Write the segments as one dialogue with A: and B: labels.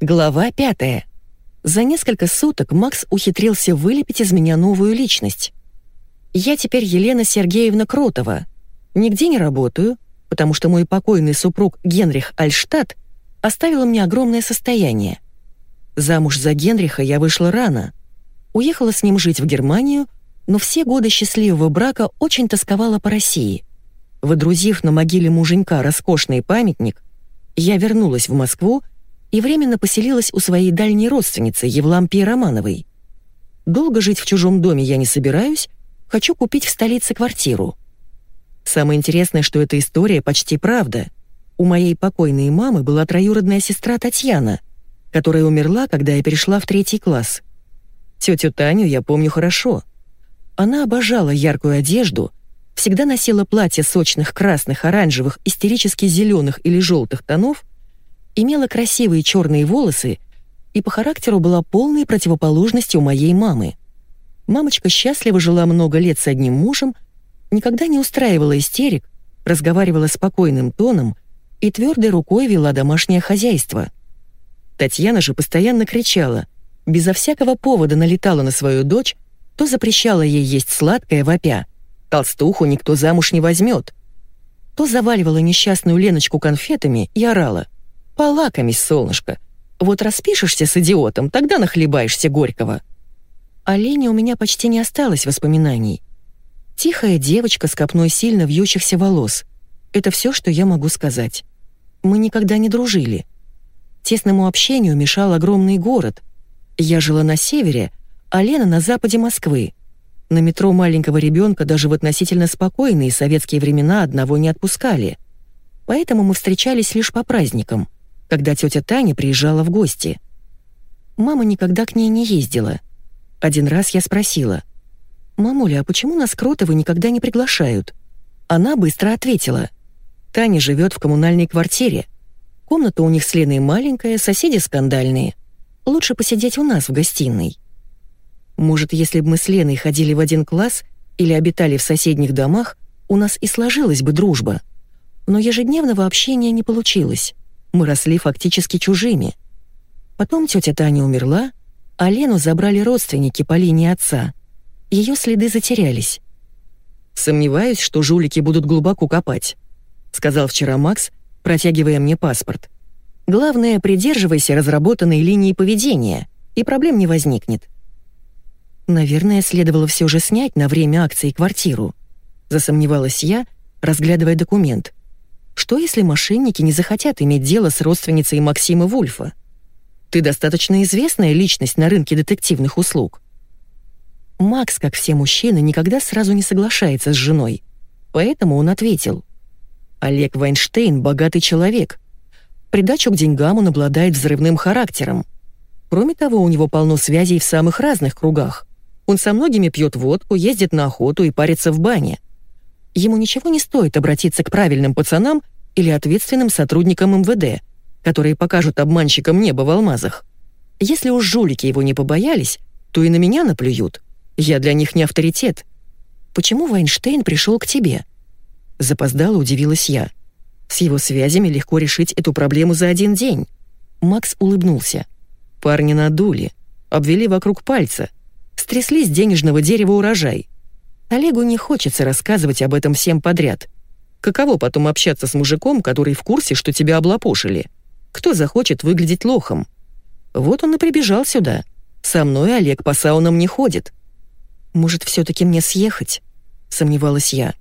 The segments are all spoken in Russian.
A: Глава пятая. За несколько суток Макс ухитрился вылепить из меня новую личность. Я теперь Елена Сергеевна Кротова. Нигде не работаю, потому что мой покойный супруг Генрих Альштадт оставил мне огромное состояние. Замуж за Генриха я вышла рано. Уехала с ним жить в Германию, но все годы счастливого брака очень тосковала по России. Водрузив на могиле муженька роскошный памятник, я вернулась в Москву временно поселилась у своей дальней родственницы Евлампии Романовой. Долго жить в чужом доме я не собираюсь, хочу купить в столице квартиру. Самое интересное, что эта история почти правда. У моей покойной мамы была троюродная сестра Татьяна, которая умерла, когда я перешла в третий класс. Тетю Таню я помню хорошо. Она обожала яркую одежду, всегда носила платья сочных красных, оранжевых, истерически зеленых или желтых тонов, имела красивые черные волосы и по характеру была полной противоположностью моей мамы. Мамочка счастливо жила много лет с одним мужем, никогда не устраивала истерик, разговаривала спокойным тоном и твердой рукой вела домашнее хозяйство. Татьяна же постоянно кричала, безо всякого повода налетала на свою дочь, то запрещала ей есть сладкое вопя. Толстуху никто замуж не возьмет. То заваливала несчастную Леночку конфетами и орала. «Полакомись, солнышко. Вот распишешься с идиотом, тогда нахлебаешься горького». О Лене у меня почти не осталось воспоминаний. Тихая девочка с копной сильно вьющихся волос. Это все, что я могу сказать. Мы никогда не дружили. Тесному общению мешал огромный город. Я жила на севере, а Лена на западе Москвы. На метро маленького ребенка даже в относительно спокойные советские времена одного не отпускали. Поэтому мы встречались лишь по праздникам, когда тетя Таня приезжала в гости. Мама никогда к ней не ездила — один раз я спросила, «Мамуля, а почему нас Кротовы никогда не приглашают?» Она быстро ответила, «Таня живет в коммунальной квартире. Комната у них с Леной маленькая, соседи скандальные. Лучше посидеть у нас в гостиной». Может, если бы мы с Леной ходили в один класс или обитали в соседних домах, у нас и сложилась бы дружба. Но ежедневного общения не получилось. Мы росли фактически чужими. Потом тетя Таня умерла, а Лену забрали родственники по линии отца. Ее следы затерялись. «Сомневаюсь, что жулики будут глубоко копать», — сказал вчера Макс, протягивая мне паспорт. «Главное, придерживайся разработанной линии поведения, и проблем не возникнет». Наверное, следовало все же снять на время акции квартиру. Засомневалась я, разглядывая документ. Что если мошенники не захотят иметь дело с родственницей Максима Вульфа? Ты достаточно известная личность на рынке детективных услуг». Макс, как все мужчины, никогда сразу не соглашается с женой. Поэтому он ответил. «Олег Вайнштейн — богатый человек. Придачу к деньгам он обладает взрывным характером. Кроме того, у него полно связей в самых разных кругах. Он со многими пьет водку, ездит на охоту и парится в бане. Ему ничего не стоит обратиться к правильным пацанам или ответственным сотрудникам МВД, которые покажут обманщикам небо в алмазах. Если уж жулики его не побоялись, то и на меня наплюют. Я для них не авторитет. Почему Вайнштейн пришел к тебе?» Запоздало удивилась я. С его связями легко решить эту проблему за один день. Макс улыбнулся. Парни надули, обвели вокруг пальца, стрясли с денежного дерева урожай. Олегу не хочется рассказывать об этом всем подряд. Каково потом общаться с мужиком, который в курсе, что тебя облапошили? Кто захочет выглядеть лохом? Вот он и прибежал сюда. Со мной Олег по саунам не ходит. Может, все-таки мне съехать? Сомневалась я.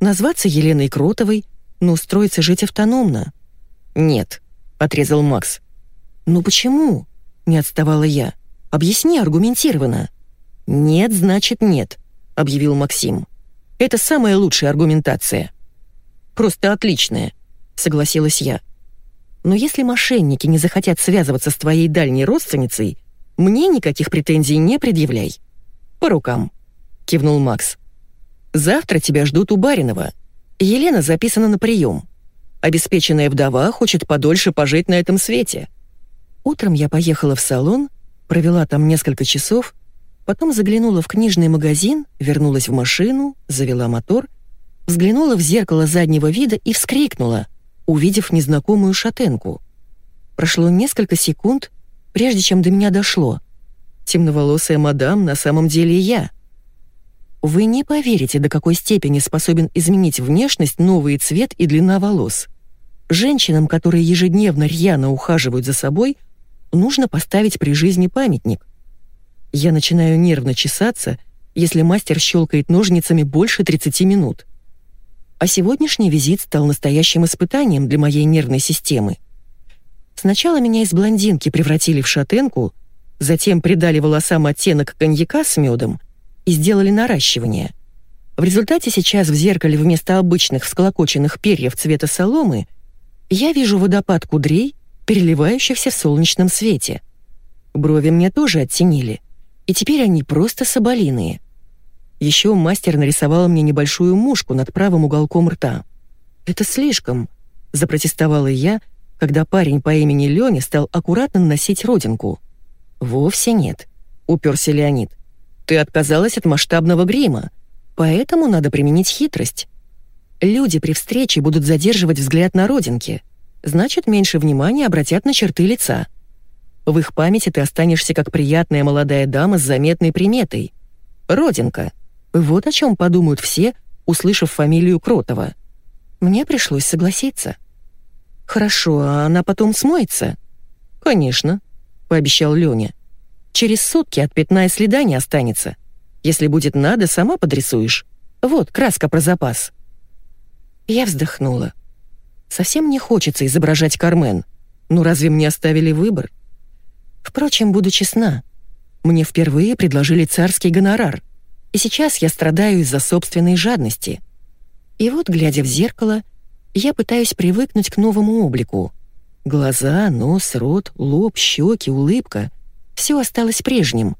A: Назваться Еленой Кротовой, но устроиться жить автономно. Нет, отрезал Макс. Ну почему? Не отставала я. Объясни аргументированно. Нет, значит нет, объявил Максим. Это самая лучшая аргументация. Просто отличная, согласилась я. Но если мошенники не захотят связываться с твоей дальней родственницей, мне никаких претензий не предъявляй. По рукам», — кивнул Макс. «Завтра тебя ждут у Баринова. Елена записана на прием. Обеспеченная вдова хочет подольше пожить на этом свете». Утром я поехала в салон, провела там несколько часов, потом заглянула в книжный магазин, вернулась в машину, завела мотор, взглянула в зеркало заднего вида и вскрикнула — увидев незнакомую шатенку. Прошло несколько секунд, прежде чем до меня дошло. Темноволосая мадам на самом деле я. Вы не поверите, до какой степени способен изменить внешность новый цвет и длина волос. Женщинам, которые ежедневно рьяно ухаживают за собой, нужно поставить при жизни памятник. Я начинаю нервно чесаться, если мастер щелкает ножницами больше 30 минут. А сегодняшний визит стал настоящим испытанием для моей нервной системы. Сначала меня из блондинки превратили в шатенку, затем придали волосам оттенок коньяка с медом и сделали наращивание. В результате сейчас в зеркале вместо обычных всколокоченных перьев цвета соломы я вижу водопад кудрей, переливающихся в солнечном свете. Брови мне тоже оттенили, и теперь они просто соболиные. Еще мастер нарисовал мне небольшую мушку над правым уголком рта. «Это слишком», — запротестовала я, когда парень по имени Лёня стал аккуратно наносить родинку. «Вовсе нет», — уперся Леонид. «Ты отказалась от масштабного грима, поэтому надо применить хитрость. Люди при встрече будут задерживать взгляд на родинки, значит, меньше внимания обратят на черты лица. В их памяти ты останешься как приятная молодая дама с заметной приметой. Родинка. Вот о чем подумают все, услышав фамилию Кротова. Мне пришлось согласиться. «Хорошо, а она потом смоется?» «Конечно», — пообещал Лёня. «Через сутки от пятна и следа не останется. Если будет надо, сама подрисуешь. Вот, краска про запас». Я вздохнула. Совсем не хочется изображать Кармен. Ну разве мне оставили выбор? Впрочем, буду честна. Мне впервые предложили царский гонорар, и сейчас я страдаю из-за собственной жадности. И вот, глядя в зеркало, я пытаюсь привыкнуть к новому облику. Глаза, нос, рот, лоб, щеки, улыбка — все осталось прежним.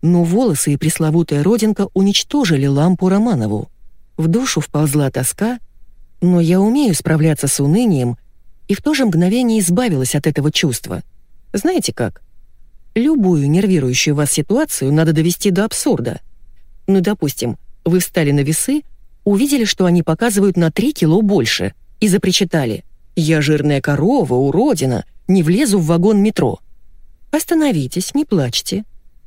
A: Но волосы и пресловутая родинка уничтожили лампу Романову. В душу вползла тоска — но я умею справляться с унынием и в то же мгновение избавилась от этого чувства. Знаете как? Любую нервирующую вас ситуацию надо довести до абсурда. Ну, допустим, вы встали на весы, увидели, что они показывают на 3 кило больше, и запричитали «Я жирная корова, уродина, не влезу в вагон метро». Остановитесь, не плачьте.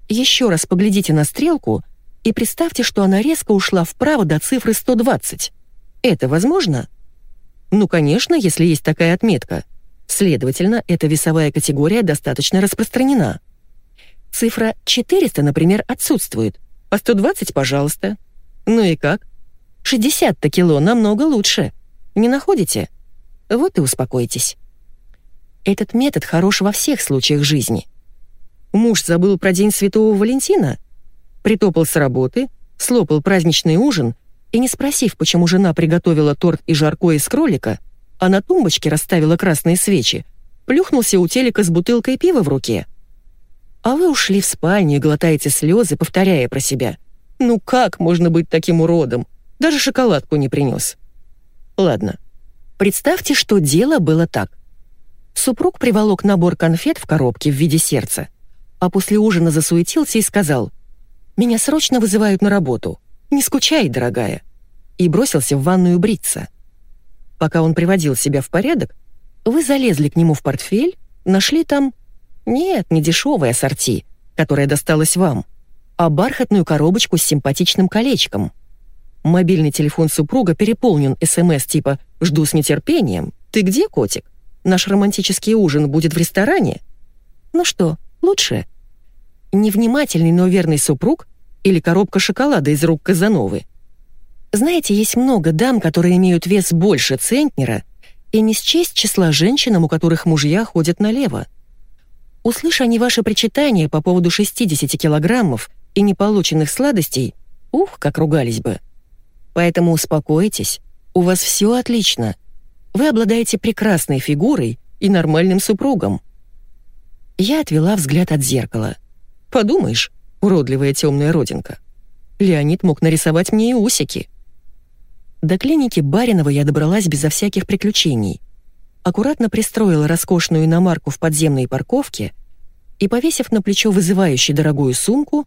A: Еще раз поглядите на стрелку и представьте, что она резко ушла вправо до цифры 120. Это возможно? Ну, конечно, если есть такая отметка. Следовательно, эта весовая категория достаточно распространена. Цифра 400, например, отсутствует, а 120, пожалуйста. Ну и как? 60-то кило намного лучше. Не находите? Вот и успокойтесь. Этот метод хорош во всех случаях жизни. Муж забыл про День Святого Валентина, притопал с работы, слопал праздничный ужин и не спросив, почему жена приготовила торт и жаркое из кролика, а на тумбочке расставила красные свечи, плюхнулся у телека с бутылкой пива в руке. А вы ушли в спальню и глотаете слезы, повторяя про себя. «Ну как можно быть таким уродом? Даже шоколадку не принес». Ладно, представьте, что дело было так. Супруг приволок набор конфет в коробке в виде сердца, а после ужина засуетился и сказал «Меня срочно вызывают на работу. Не скучай, дорогая и бросился в ванную бриться. Пока он приводил себя в порядок, вы залезли к нему в портфель, нашли там... Нет, не дешевое ассорти, которое досталось вам, а бархатную коробочку с симпатичным колечком. Мобильный телефон супруга переполнен СМС типа «Жду с нетерпением». «Ты где, котик? Наш романтический ужин будет в ресторане?» Ну что, лучше? Невнимательный, но верный супруг или коробка шоколада из рук Казановы — знаете, есть много дам, которые имеют вес больше центнера, и не счесть числа женщинам, у которых мужья ходят налево. Услыша они ваши причитания по поводу 60 килограммов и неполученных сладостей, ух, как ругались бы. Поэтому успокойтесь, у вас все отлично. Вы обладаете прекрасной фигурой и нормальным супругом. Я отвела взгляд от зеркала. Подумаешь, уродливая темная родинка. Леонид мог нарисовать мне и усики. До клиники Баринова я добралась безо всяких приключений. Аккуратно пристроила роскошную иномарку в подземной парковке и, повесив на плечо вызывающую дорогую сумку,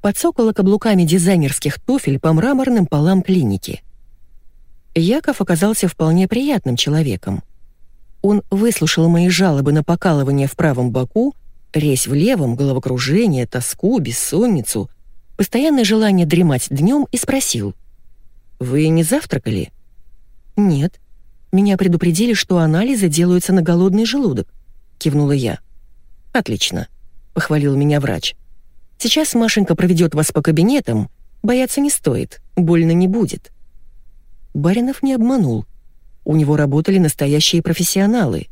A: подсокала каблуками дизайнерских туфель по мраморным полам клиники. Яков оказался вполне приятным человеком. Он выслушал мои жалобы на покалывание в правом боку Резь в левом, головокружение, тоску, бессонницу, постоянное желание дремать днем и спросил. «Вы не завтракали?» «Нет. Меня предупредили, что анализы делаются на голодный желудок», — кивнула я. «Отлично», — похвалил меня врач. «Сейчас Машенька проведет вас по кабинетам. Бояться не стоит, больно не будет». Баринов не обманул. У него работали настоящие профессионалы.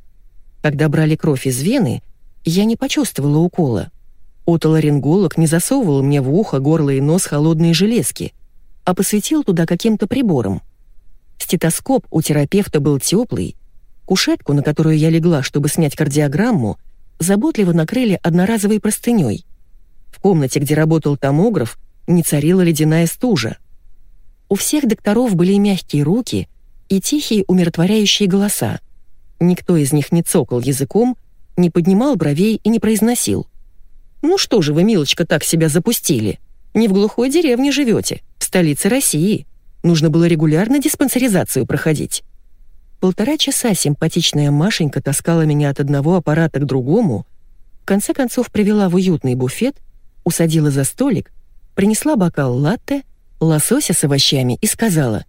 A: Когда брали кровь из вены, я не почувствовала укола. Отоларинголог не засовывал мне в ухо, горло и нос холодные железки, а посветил туда каким-то прибором. Стетоскоп у терапевта был теплый. Кушетку, на которую я легла, чтобы снять кардиограмму, заботливо накрыли одноразовой простыней. В комнате, где работал томограф, не царила ледяная стужа. У всех докторов были мягкие руки и тихие умиротворяющие голоса. Никто из них не цокал языком, не поднимал бровей и не произносил. «Ну что же вы, милочка, так себя запустили? Не в глухой деревне живете, в столице России. Нужно было регулярно диспансеризацию проходить». Полтора часа симпатичная Машенька таскала меня от одного аппарата к другому, в конце концов привела в уютный буфет, усадила за столик, принесла бокал латте, лосося с овощами и сказала,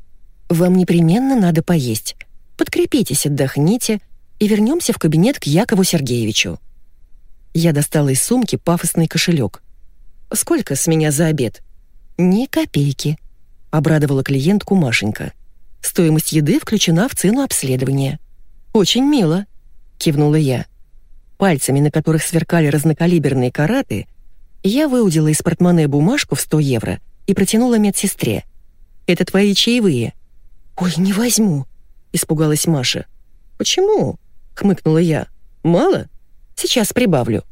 A: «Вам непременно надо поесть. Подкрепитесь, отдохните, и вернемся в кабинет к Якову Сергеевичу». Я достала из сумки пафосный кошелек. «Сколько с меня за обед?» «Ни копейки», — обрадовала клиентку Машенька. «Стоимость еды включена в цену обследования». «Очень мило», — кивнула я. Пальцами, на которых сверкали разнокалиберные караты, я выудила из портмоне бумажку в 100 евро и протянула медсестре. «Это твои чаевые». «Ой, не возьму», — испугалась Маша. «Почему?» — хмыкнула я. «Мало? Сейчас прибавлю».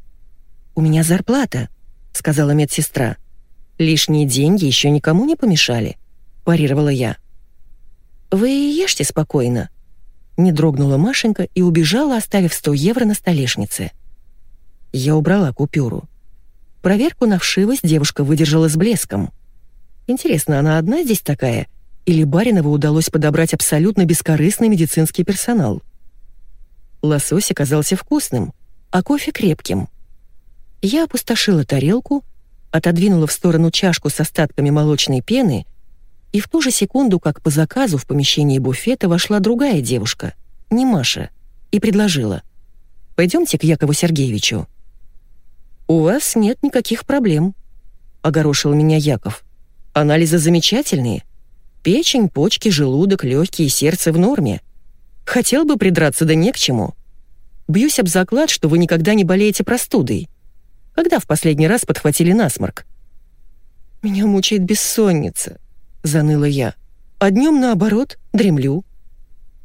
A: «У меня зарплата», — сказала медсестра. «Лишние деньги еще никому не помешали», — парировала я. «Вы ешьте спокойно», — не дрогнула Машенька и убежала, оставив 100 евро на столешнице. Я убрала купюру. Проверку на вшивость девушка выдержала с блеском. Интересно, она одна здесь такая? Или Баринову удалось подобрать абсолютно бескорыстный медицинский персонал? Лосось оказался вкусным, а кофе крепким. Я опустошила тарелку, отодвинула в сторону чашку с остатками молочной пены, и в ту же секунду, как по заказу в помещении буфета вошла другая девушка, не Маша, и предложила. «Пойдемте к Якову Сергеевичу». «У вас нет никаких проблем», — огорошил меня Яков. «Анализы замечательные. Печень, почки, желудок, легкие, сердце в норме. Хотел бы придраться, да не к чему. Бьюсь об заклад, что вы никогда не болеете простудой. Когда в последний раз подхватили насморк? «Меня мучает бессонница», — заныла я. «А днем, наоборот, дремлю».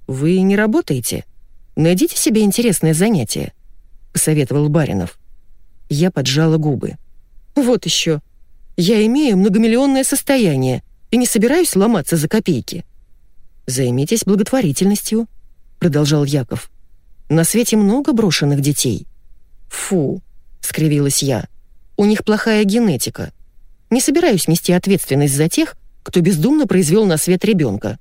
A: «Вы не работаете? Найдите себе интересное занятие», — посоветовал Баринов. Я поджала губы. «Вот еще. Я имею многомиллионное состояние и не собираюсь ломаться за копейки». «Займитесь благотворительностью», — продолжал Яков. «На свете много брошенных детей». «Фу», — скривилась я, — «у них плохая генетика. Не собираюсь нести ответственность за тех, кто бездумно произвел на свет ребенка.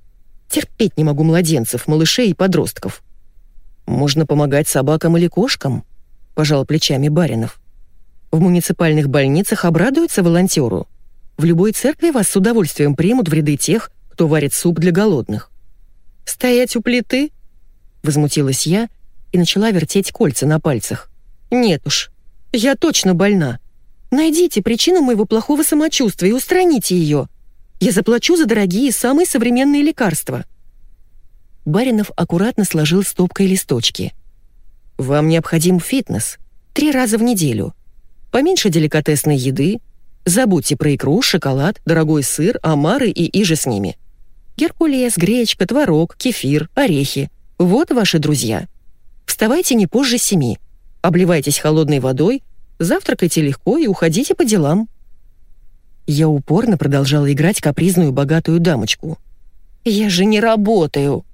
A: Терпеть не могу младенцев, малышей и подростков». «Можно помогать собакам или кошкам?» — пожал плечами Баринов. «В муниципальных больницах обрадуются волонтеру. В любой церкви вас с удовольствием примут в ряды тех, кто варит суп для голодных». «Стоять у плиты?» Возмутилась я и начала вертеть кольца на пальцах. «Нет уж, я точно больна. Найдите причину моего плохого самочувствия и устраните ее. Я заплачу за дорогие самые современные лекарства». Баринов аккуратно сложил стопкой листочки. «Вам необходим фитнес. Три раза в неделю. Поменьше деликатесной еды. Забудьте про икру, шоколад, дорогой сыр, омары и иже с ними. Геркулес, гречка, творог, кефир, орехи. Вот ваши друзья. Вставайте не позже семи. Обливайтесь холодной водой, завтракайте легко и уходите по делам». Я упорно продолжала играть капризную богатую дамочку. «Я же не работаю!»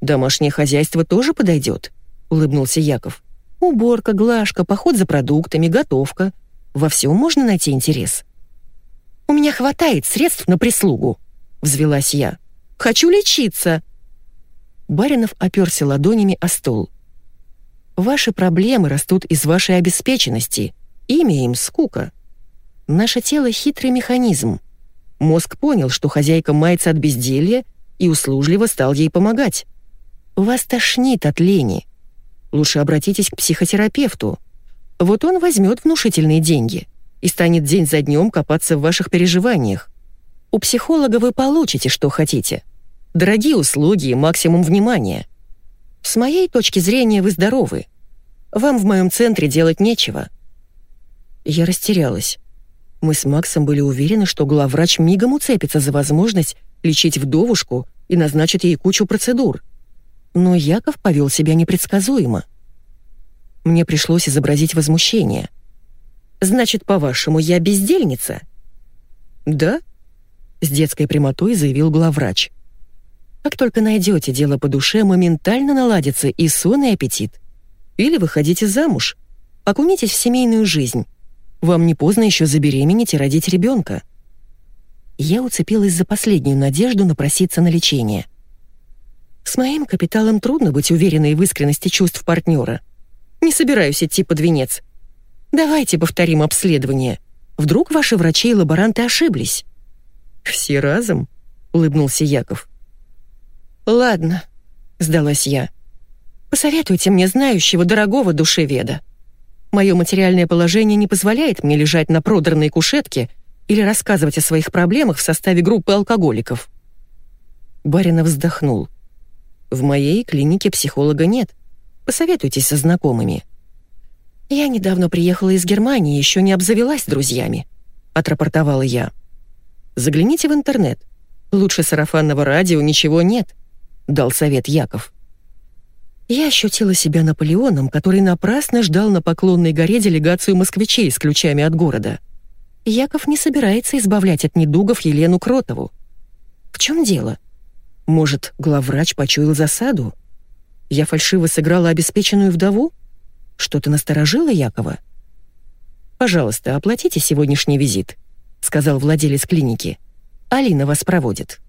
A: «Домашнее хозяйство тоже подойдет», — улыбнулся Яков. «Уборка, глажка, поход за продуктами, готовка. Во всем можно найти интерес». «У меня хватает средств на прислугу», — взвелась я. «Хочу лечиться!» Баринов оперся ладонями о стол. Ваши проблемы растут из вашей обеспеченности. Имя им — скука. Наше тело — хитрый механизм. Мозг понял, что хозяйка мается от безделья и услужливо стал ей помогать. Вас тошнит от лени. Лучше обратитесь к психотерапевту. Вот он возьмет внушительные деньги и станет день за днем копаться в ваших переживаниях. У психолога вы получите, что хотите. Дорогие услуги и максимум внимания. С моей точки зрения вы здоровы. Вам в моем центре делать нечего. Я растерялась. Мы с Максом были уверены, что главврач мигом уцепится за возможность лечить вдовушку и назначит ей кучу процедур. Но Яков повел себя непредсказуемо. Мне пришлось изобразить возмущение. «Значит, по-вашему, я бездельница?» «Да», — с детской прямотой заявил главврач. «Как только найдете дело по душе, моментально наладится и сон, и аппетит. Или выходите замуж, окунитесь в семейную жизнь. Вам не поздно еще забеременеть и родить ребенка». Я уцепилась за последнюю надежду напроситься на лечение. С моим капиталом трудно быть уверенной в искренности чувств партнера. Не собираюсь идти под венец. Давайте повторим обследование. Вдруг ваши врачи и лаборанты ошиблись?» «Все разом?» — улыбнулся Яков. «Ладно», — сдалась я. «Посоветуйте мне знающего дорогого душеведа. Мое материальное положение не позволяет мне лежать на продранной кушетке или рассказывать о своих проблемах в составе группы алкоголиков». Баринов вздохнул. «В моей клинике психолога нет. Посоветуйтесь со знакомыми». «Я недавно приехала из Германии, еще не обзавелась друзьями», — отрапортовала я. «Загляните в интернет. Лучше сарафанного радио ничего нет», — дал совет Яков. Я ощутила себя Наполеоном, который напрасно ждал на Поклонной горе делегацию москвичей с ключами от города. Яков не собирается избавлять от недугов Елену Кротову. В чем дело? Может, главврач почуял засаду? Я фальшиво сыграла обеспеченную вдову? Что-то насторожило Якова? «Пожалуйста, оплатите сегодняшний визит», — сказал владелец клиники. «Алина вас проводит».